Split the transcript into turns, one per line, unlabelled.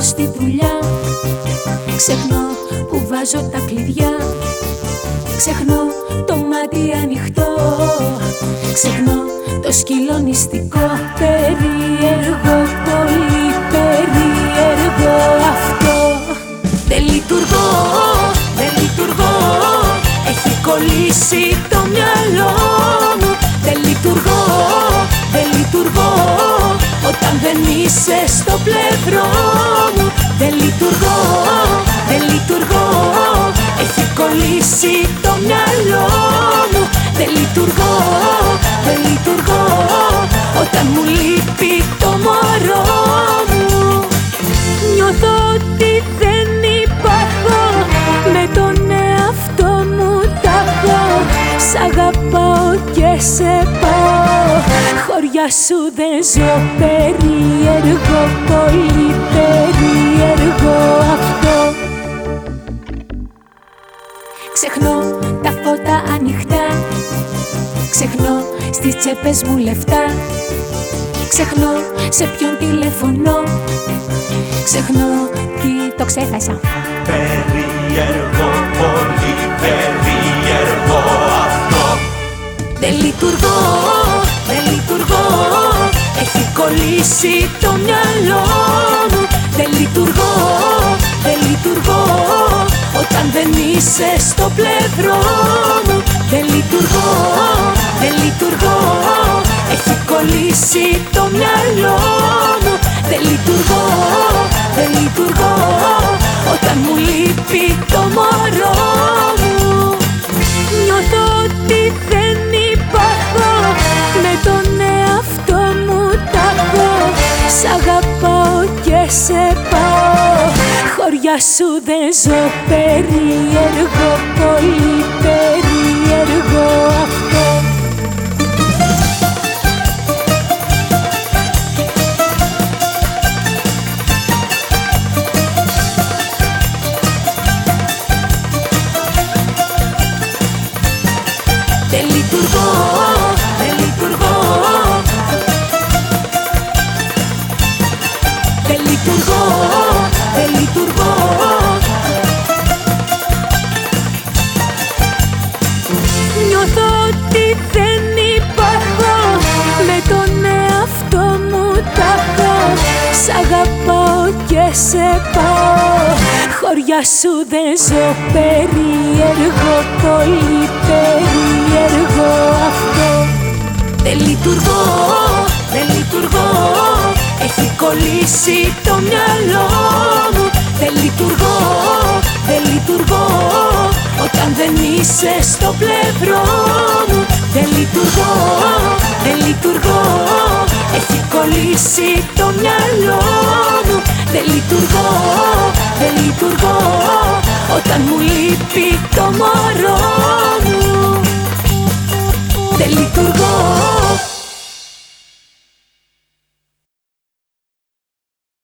στη δουλειά Ξεχνώ που βάζω τα κλειδιά. Ξεχνώ το μάτι ανοιχτό. Ξεχνώ το σκύλο νηστικό. Περίεργο, πολύ περίεργο αυτό. Δεν λειτουργώ, δεν λειτουργώ. Έχει κολλήσει το μυαλό μου. Δεν λειτουργώ, δεν λειτουργώ Όταν δεν είσαι στο πλευρό μου Δεν λειτουργώ, δεν λειτουργώ. Έχει κολλήσει το μυαλό μου Δεν λειτουργώ, δεν λειτουργώ. Όταν μου λείπει το μωρό μου Νιώθω ότι δεν υπάρχω. Με τον εαυτό μου τα έχω Σ' αγαπάω και σε πάω Χωριά σου δεν ζω περίεργο Πολύ περίεργο αυτό. Ξεχνώ τα φώτα ανοιχτά Ξεχνώ στις τσέπες μου λεφτά Ξεχνώ σε ποιον τηλεφωνώ Ξεχνώ τι το ξέχασα.
Περίεργο, πολύ περίεργο αυτό.
Δεν λειτουργώ, δεν λειτουργώ. Έχει κολλήσει το μυαλό μου. Δεν λειτουργώ, δεν λειτουργώ. Όταν δεν είσαι στο πλευρό μου. Δεν λειτουργώ, δεν λειτουργώ. Έχει κολλήσει το μυαλό μου. Δεν λειτουργώ, δεν λειτουργώ. Όταν μου λείπει το μωρό μου. Νιώθω ότι Σ' αγαπάω και σε πάω. Χωριά σου δεν ζω περίεργο Πολύ λειτουργώ, δεν λειτουργώ. Νιώθω ότι δεν υπάρχω Με τον εαυτό μου τα έχω. Σ' αγαπάω και σε πάω. Χωριά σου δεν ζω περίεργο Πολύ περίεργο αυτό. Δεν λειτουργώ, δεν λειτουργώ Έχει κολλήσει το μυαλό μου. Δεν λειτουργώ, δεν λειτουργώ. Όταν δεν είσαι στο πλευρό μου. Δεν λειτουργώ, δεν λειτουργώ. Έχει κολλήσει το μυαλό μου. Δεν λειτουργώ, δεν λειτουργώ. Όταν μου λείπει το μωρό μου. Δεν λειτουργώ